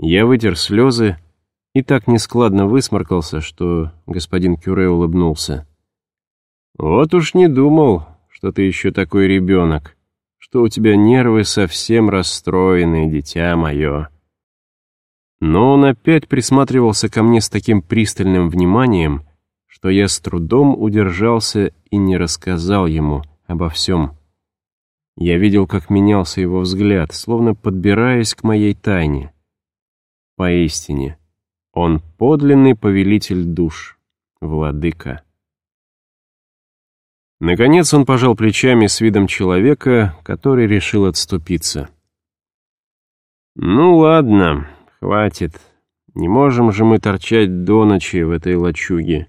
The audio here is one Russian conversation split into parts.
Я вытер слезы и так нескладно высморкался, что господин Кюре улыбнулся. «Вот уж не думал, что ты еще такой ребенок, что у тебя нервы совсем расстроены, дитя мое». Но он опять присматривался ко мне с таким пристальным вниманием, что я с трудом удержался и не рассказал ему обо всем. Я видел, как менялся его взгляд, словно подбираясь к моей тайне. Поистине, он подлинный повелитель душ, владыка. Наконец он пожал плечами с видом человека, который решил отступиться. «Ну ладно, хватит. Не можем же мы торчать до ночи в этой лачуге.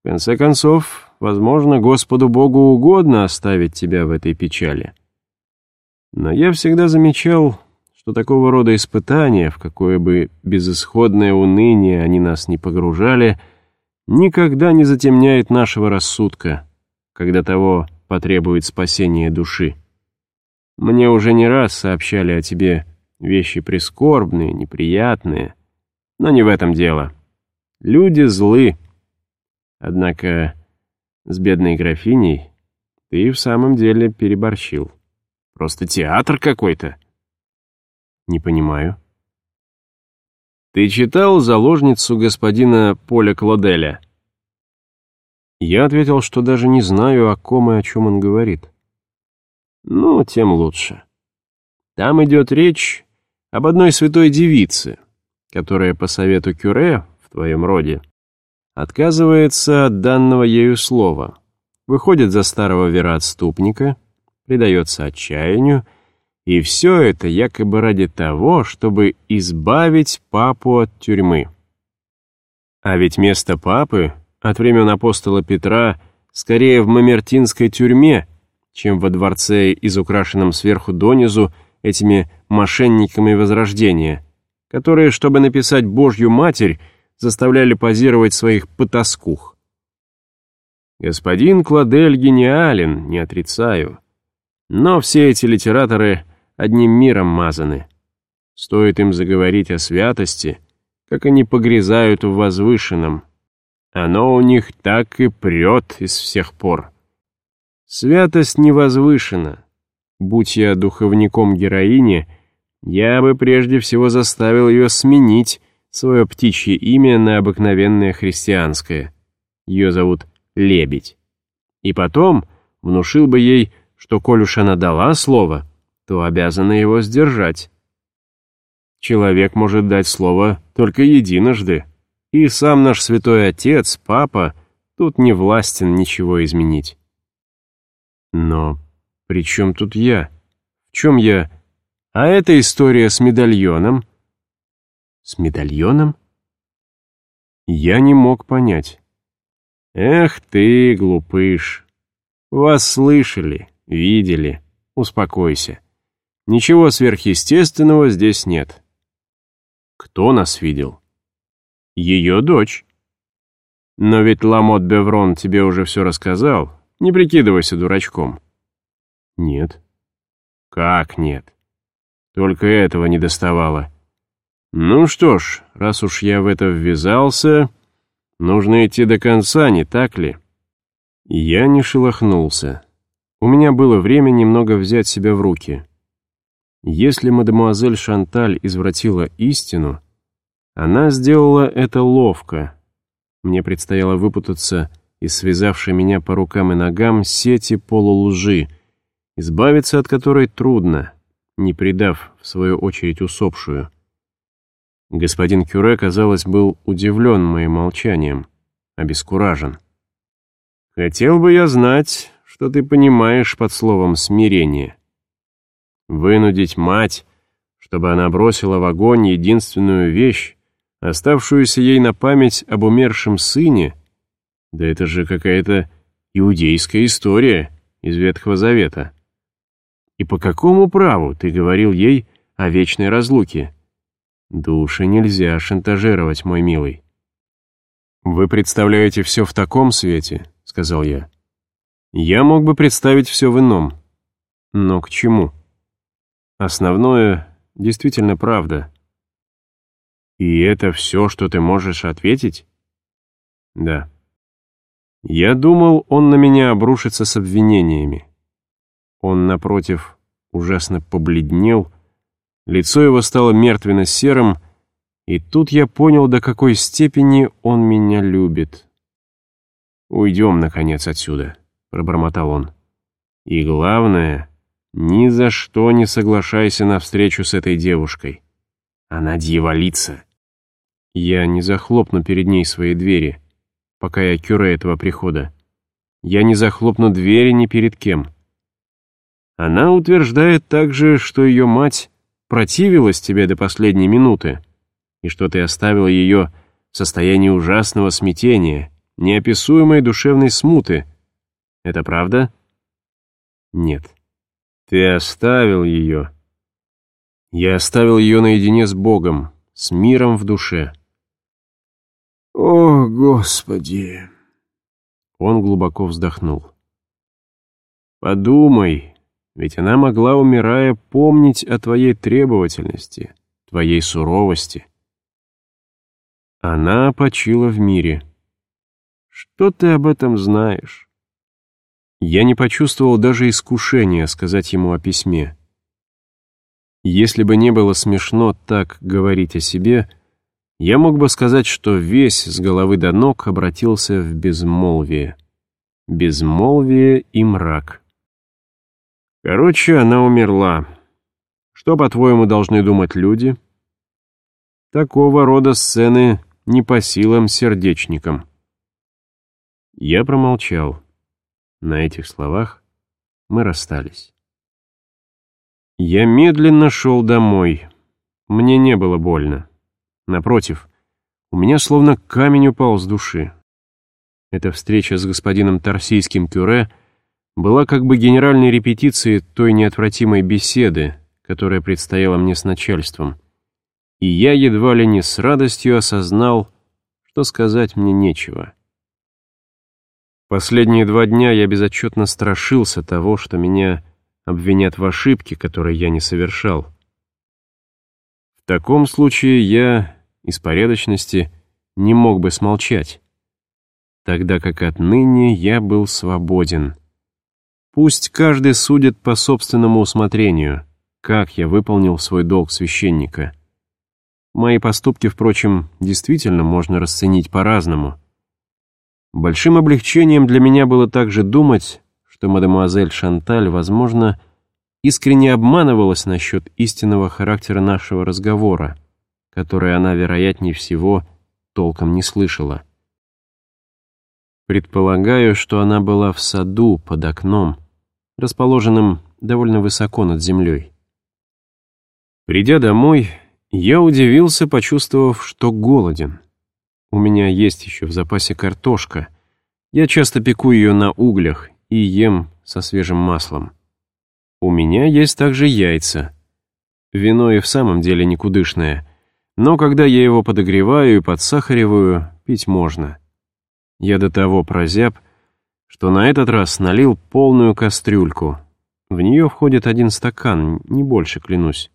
В конце концов, возможно, Господу Богу угодно оставить тебя в этой печали. Но я всегда замечал, что такого рода испытания, в какое бы безысходное уныние они нас не погружали, никогда не затемняет нашего рассудка, когда того потребует спасение души. Мне уже не раз сообщали о тебе вещи прискорбные, неприятные, но не в этом дело. Люди злы, Однако с бедной графиней ты в самом деле переборщил. Просто театр какой-то. Не понимаю. Ты читал «Заложницу господина Поля Клоделя»? Я ответил, что даже не знаю, о ком и о чем он говорит. Ну, тем лучше. Там идет речь об одной святой девице, которая по совету Кюре в твоем роде отказывается от данного ею слова, выходит за старого вероотступника, предается отчаянию, и все это якобы ради того, чтобы избавить папу от тюрьмы. А ведь место папы от времен апостола Петра скорее в Мамертинской тюрьме, чем во дворце, изукрашенном сверху донизу этими мошенниками Возрождения, которые, чтобы написать Божью Матерь, заставляли позировать своих потаскух. Господин Кладель гениален, не отрицаю. Но все эти литераторы одним миром мазаны. Стоит им заговорить о святости, как они погрязают в возвышенном. Оно у них так и прет из всех пор. Святость не возвышена. Будь я духовником героини, я бы прежде всего заставил ее сменить свое птичье имя на обыкновенное христианское. Ее зовут Лебедь. И потом внушил бы ей, что коль уж она дала слово, то обязана его сдержать. Человек может дать слово только единожды, и сам наш святой отец, папа, тут не властен ничего изменить. Но при чем тут я? В чем я? А эта история с медальоном — с медальоном? Я не мог понять. Эх ты, глупыш. Вас слышали, видели. Успокойся. Ничего сверхъестественного здесь нет. Кто нас видел? Ее дочь. Но ведь Ламот Беврон тебе уже все рассказал. Не прикидывайся дурачком. Нет. Как нет? Только этого не доставало. Ну что ж, раз уж я в это ввязался, нужно идти до конца, не так ли? Я не шелохнулся. У меня было время немного взять себя в руки. Если мадемуазель Шанталь извратила истину, она сделала это ловко. Мне предстояло выпутаться из связавшей меня по рукам и ногам сети полулжи, избавиться от которой трудно, не предав, в свою очередь, усопшую. Господин Кюре, казалось, был удивлен моим молчанием, обескуражен. «Хотел бы я знать, что ты понимаешь под словом «смирение». Вынудить мать, чтобы она бросила в огонь единственную вещь, оставшуюся ей на память об умершем сыне, да это же какая-то иудейская история из Ветхого Завета. И по какому праву ты говорил ей о вечной разлуке?» Души нельзя шантажировать, мой милый. «Вы представляете все в таком свете», — сказал я. «Я мог бы представить все в ином. Но к чему? Основное действительно правда. «И это все, что ты можешь ответить?» «Да». Я думал, он на меня обрушится с обвинениями. Он, напротив, ужасно побледнел, лицо его стало мертвенно-серым, и тут я понял, до какой степени он меня любит. «Уйдем, наконец, отсюда», — пробормотал он. «И главное, ни за что не соглашайся на встречу с этой девушкой. Она дьяволица». Я не захлопну перед ней свои двери, пока я кюре этого прихода. Я не захлопну двери ни перед кем. Она утверждает также, что ее мать противилась тебе до последней минуты, и что ты оставил ее в состоянии ужасного смятения, неописуемой душевной смуты. Это правда? Нет. Ты оставил ее. Я оставил ее наедине с Богом, с миром в душе. О, Господи! Он глубоко вздохнул. Подумай, ведь она могла, умирая, помнить о твоей требовательности, твоей суровости. Она почила в мире. Что ты об этом знаешь? Я не почувствовал даже искушения сказать ему о письме. Если бы не было смешно так говорить о себе, я мог бы сказать, что весь с головы до ног обратился в безмолвие. Безмолвие и мрак. Короче, она умерла. Что, по-твоему, должны думать люди? Такого рода сцены не по силам сердечникам. Я промолчал. На этих словах мы расстались. Я медленно шел домой. Мне не было больно. Напротив, у меня словно камень упал с души. Эта встреча с господином Тарсийским Кюре была как бы генеральной репетицией той неотвратимой беседы, которая предстояла мне с начальством. И я едва ли не с радостью осознал, что сказать мне нечего. Последние два дня я безотчетно страшился того, что меня обвинят в ошибке, которой я не совершал. В таком случае я, из порядочности, не мог бы смолчать, тогда как отныне я был свободен. Пусть каждый судит по собственному усмотрению, как я выполнил свой долг священника. Мои поступки, впрочем, действительно можно расценить по-разному — Большим облегчением для меня было также думать, что мадемуазель Шанталь, возможно, искренне обманывалась насчет истинного характера нашего разговора, который она, вероятнее всего, толком не слышала. Предполагаю, что она была в саду под окном, расположенным довольно высоко над землей. Придя домой, я удивился, почувствовав, что голоден. У меня есть еще в запасе картошка. Я часто пеку ее на углях и ем со свежим маслом. У меня есть также яйца. Вино и в самом деле никудышное, но когда я его подогреваю и подсахариваю, пить можно. Я до того прозяб, что на этот раз налил полную кастрюльку. В нее входит один стакан, не больше, клянусь.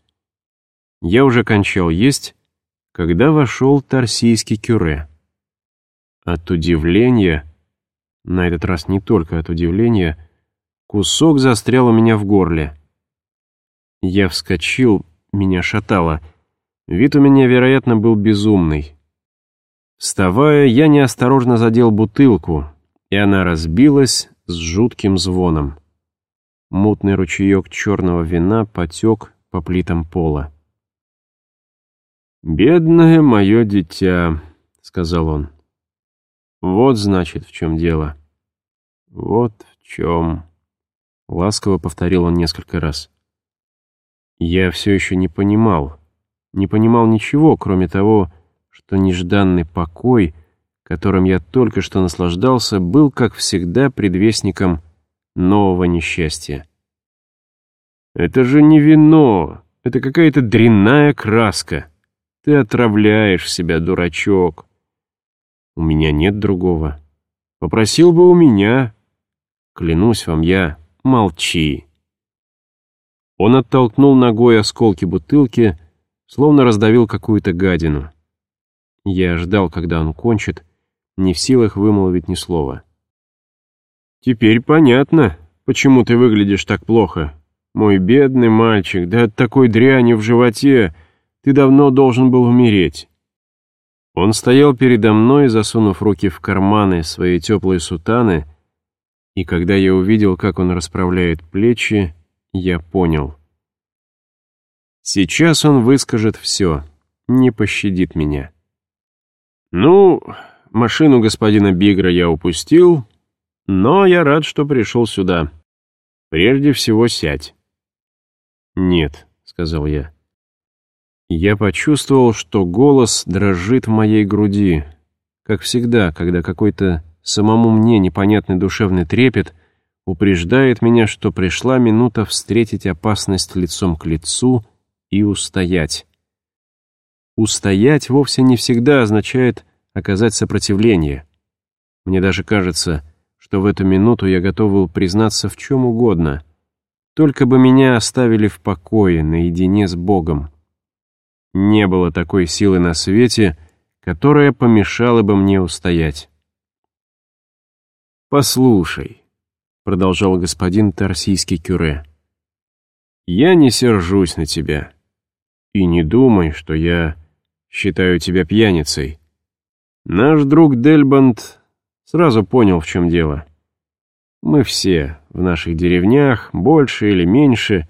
Я уже кончал есть, когда вошел торсийский кюре. От удивления, на этот раз не только от удивления, кусок застрял у меня в горле. Я вскочил, меня шатало. Вид у меня, вероятно, был безумный. Вставая, я неосторожно задел бутылку, и она разбилась с жутким звоном. Мутный ручеек черного вина потек по плитам пола. «Бедное мое дитя», — сказал он. «Вот, значит, в чем дело». «Вот в чем...» — ласково повторил он несколько раз. Я все еще не понимал. Не понимал ничего, кроме того, что нежданный покой, которым я только что наслаждался, был, как всегда, предвестником нового несчастья. «Это же не вино, это какая-то дрянная краска». Ты отравляешь себя, дурачок. У меня нет другого. Попросил бы у меня. Клянусь вам, я... Молчи. Он оттолкнул ногой осколки бутылки, словно раздавил какую-то гадину. Я ждал, когда он кончит, не в силах вымолвить ни слова. «Теперь понятно, почему ты выглядишь так плохо. Мой бедный мальчик, да от такой дряни в животе ты давно должен был умереть». Он стоял передо мной, засунув руки в карманы своей теплой сутаны, и когда я увидел, как он расправляет плечи, я понял. Сейчас он выскажет все, не пощадит меня. Ну, машину господина Бигра я упустил, но я рад, что пришел сюда. Прежде всего сядь. «Нет», — сказал я. Я почувствовал, что голос дрожит в моей груди, как всегда, когда какой-то самому мне непонятный душевный трепет упреждает меня, что пришла минута встретить опасность лицом к лицу и устоять. Устоять вовсе не всегда означает оказать сопротивление. Мне даже кажется, что в эту минуту я готов был признаться в чем угодно, только бы меня оставили в покое, наедине с Богом. Не было такой силы на свете, которая помешала бы мне устоять. «Послушай», — продолжал господин Тарсийский кюре, — «я не сержусь на тебя. И не думай, что я считаю тебя пьяницей. Наш друг Дельбанд сразу понял, в чем дело. Мы все в наших деревнях, больше или меньше,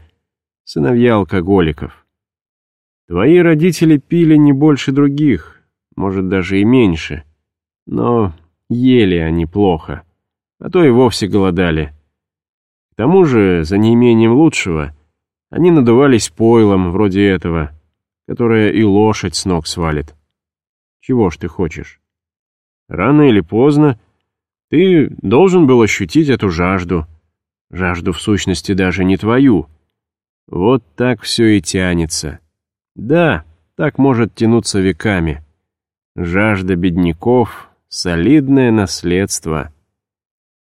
сыновья алкоголиков. Твои родители пили не больше других, может, даже и меньше, но ели они плохо» а то и вовсе голодали. К тому же, за неимением лучшего, они надувались пойлом вроде этого, которое и лошадь с ног свалит. Чего ж ты хочешь? Рано или поздно ты должен был ощутить эту жажду. Жажду, в сущности, даже не твою. Вот так все и тянется. Да, так может тянуться веками. Жажда бедняков — солидное наследство.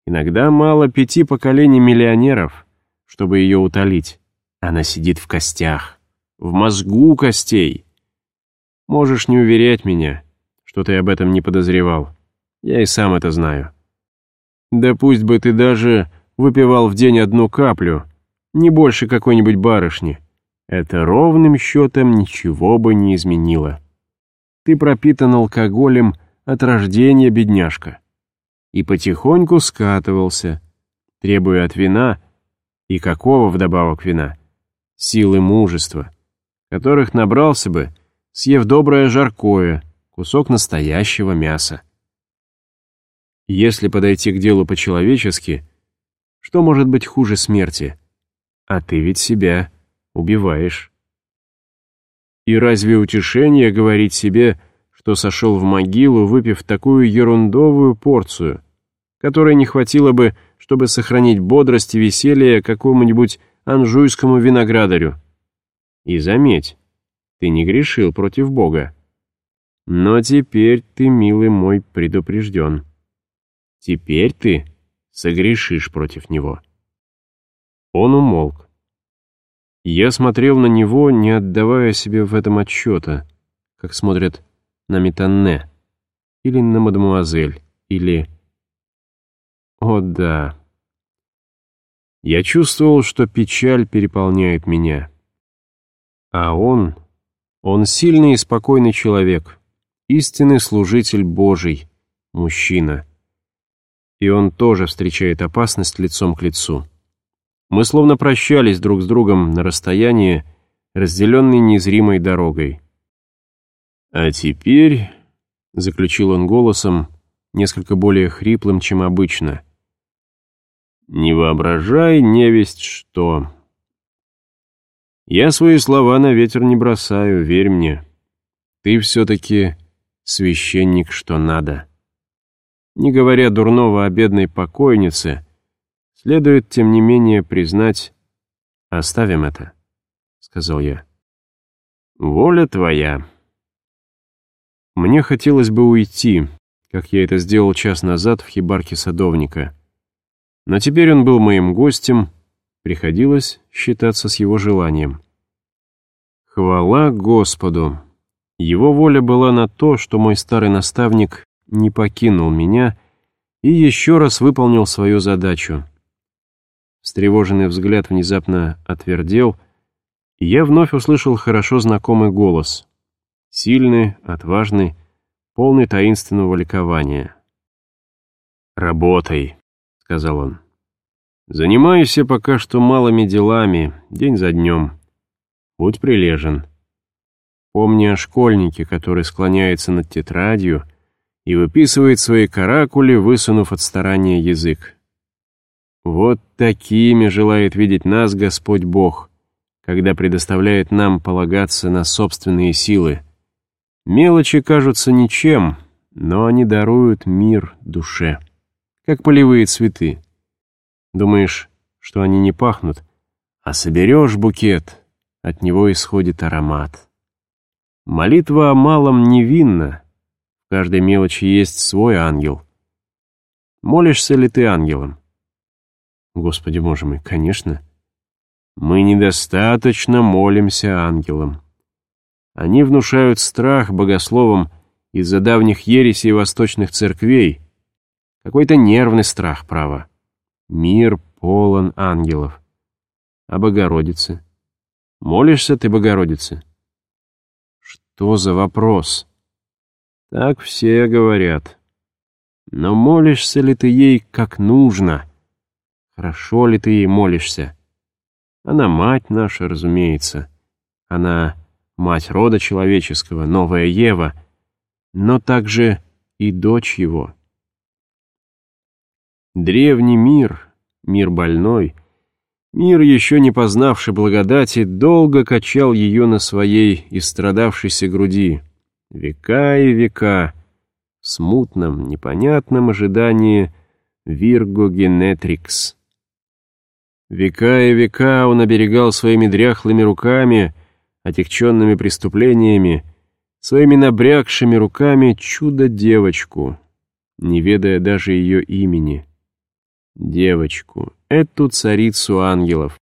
Иногда мало пяти поколений миллионеров, чтобы ее утолить. Она сидит в костях, в мозгу костей. Можешь не уверять меня, что ты об этом не подозревал. Я и сам это знаю. Да пусть бы ты даже выпивал в день одну каплю, не больше какой-нибудь барышни. Это ровным счетом ничего бы не изменило. Ты пропитан алкоголем от рождения, бедняжка и потихоньку скатывался, требуя от вина, и какого вдобавок вина, силы мужества, которых набрался бы, съев доброе жаркое, кусок настоящего мяса. Если подойти к делу по-человечески, что может быть хуже смерти? А ты ведь себя убиваешь. И разве утешение говорить себе, что сошел в могилу, выпив такую ерундовую порцию, которой не хватило бы, чтобы сохранить бодрость и веселье какому-нибудь анжуйскому виноградарю. И заметь, ты не грешил против Бога. Но теперь ты, милый мой, предупрежден. Теперь ты согрешишь против него. Он умолк. Я смотрел на него, не отдавая себе в этом отчета, как смотрят на Метанне, или на мадемуазель, или о да. Я чувствовал, что печаль переполняет меня. А он, он сильный и спокойный человек, истинный служитель Божий, мужчина. И он тоже встречает опасность лицом к лицу. Мы словно прощались друг с другом на расстоянии, разделенной незримой дорогой. «А теперь», — заключил он голосом, несколько более хриплым, чем обычно, не воображай невесть что. Я свои слова на ветер не бросаю, верь мне. Ты все-таки священник, что надо. Не говоря дурного о бедной покойнице, следует, тем не менее, признать... Оставим это, — сказал я. Воля твоя. Мне хотелось бы уйти, как я это сделал час назад в хибарке садовника. Но теперь он был моим гостем, приходилось считаться с его желанием. Хвала Господу! Его воля была на то, что мой старый наставник не покинул меня и еще раз выполнил свою задачу. Встревоженный взгляд внезапно отвердел, и я вновь услышал хорошо знакомый голос. Сильный, отважный, полный таинственного ликования. «Работай», — сказал он. «Занимайся пока что малыми делами, день за днем. Будь прилежен. Помни о школьнике, который склоняется над тетрадью и выписывает свои каракули, высунув от старания язык. Вот такими желает видеть нас Господь Бог, когда предоставляет нам полагаться на собственные силы. Мелочи кажутся ничем, но они даруют мир душе как полевые цветы. Думаешь, что они не пахнут, а соберешь букет, от него исходит аромат. Молитва о малом невинна, в каждой мелочи есть свой ангел. Молишься ли ты ангелом? Господи, Боже мой, конечно. Мы недостаточно молимся ангелам. Они внушают страх богословам из-за давних ересей восточных церквей, какой-то нервный страх, право. Мир полон ангелов. А Богородице? Молишься ты Богородице? Что за вопрос? Так все говорят. Но молишься ли ты ей как нужно? Хорошо ли ты ей молишься? Она мать наша, разумеется. Она мать рода человеческого, новая Ева, но также и дочь его. Древний мир, мир больной, мир, еще не познавший благодати, долго качал ее на своей истрадавшейся груди. Века и века, в смутном, непонятном ожидании Вирго Генетрикс. Века и века он оберегал своими дряхлыми руками, отягченными преступлениями, своими набрякшими руками чудо-девочку, не ведая даже ее имени девочку, эту царицу ангелов.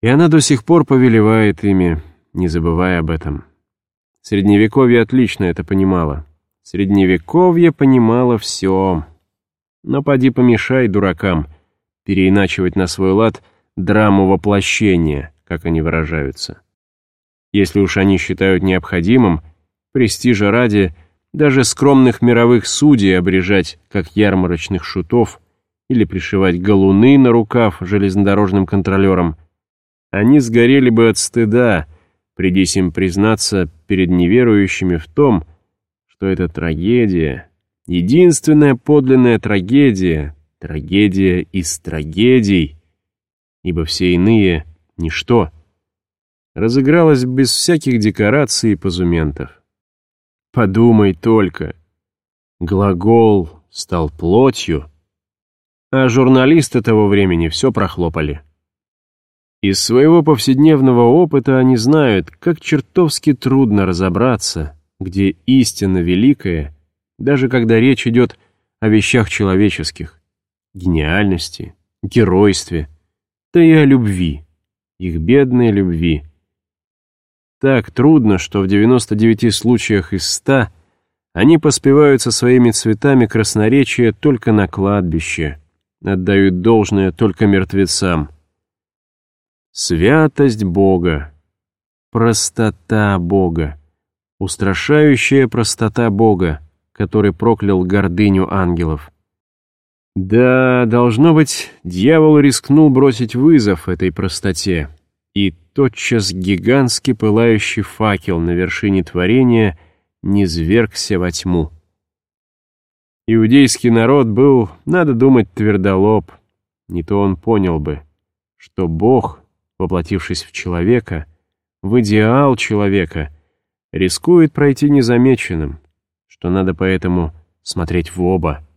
И она до сих пор повелевает ими, не забывая об этом. Средневековье отлично это понимало. Средневековье понимало все. Но поди помешай дуракам переиначивать на свой лад драму воплощения, как они выражаются. Если уж они считают необходимым, престижа ради, даже скромных мировых судей обрежать, как ярмарочных шутов — или пришивать галуны на рукав железнодорожным контролерам, они сгорели бы от стыда, придись им признаться перед неверующими в том, что это трагедия, единственная подлинная трагедия, трагедия из трагедий, ибо все иные — ничто, разыгралась без всяких декораций и позументов. Подумай только, глагол стал плотью — а журналисты того времени все прохлопали. Из своего повседневного опыта они знают, как чертовски трудно разобраться, где истина великая, даже когда речь идет о вещах человеческих, гениальности, геройстве, да и о любви, их бедной любви. Так трудно, что в 99 случаях из 100 они поспевают со своими цветами красноречия только на кладбище, отдают должное только мертвецам. Святость Бога, простота Бога, устрашающая простота Бога, который проклял гордыню ангелов. Да, должно быть, дьявол рискнул бросить вызов этой простоте, и тотчас гигантский пылающий факел на вершине творения низвергся во тьму. Иудейский народ был, надо думать, твердолоб. Не то он понял бы, что Бог, воплотившись в человека, в идеал человека, рискует пройти незамеченным, что надо поэтому смотреть в оба —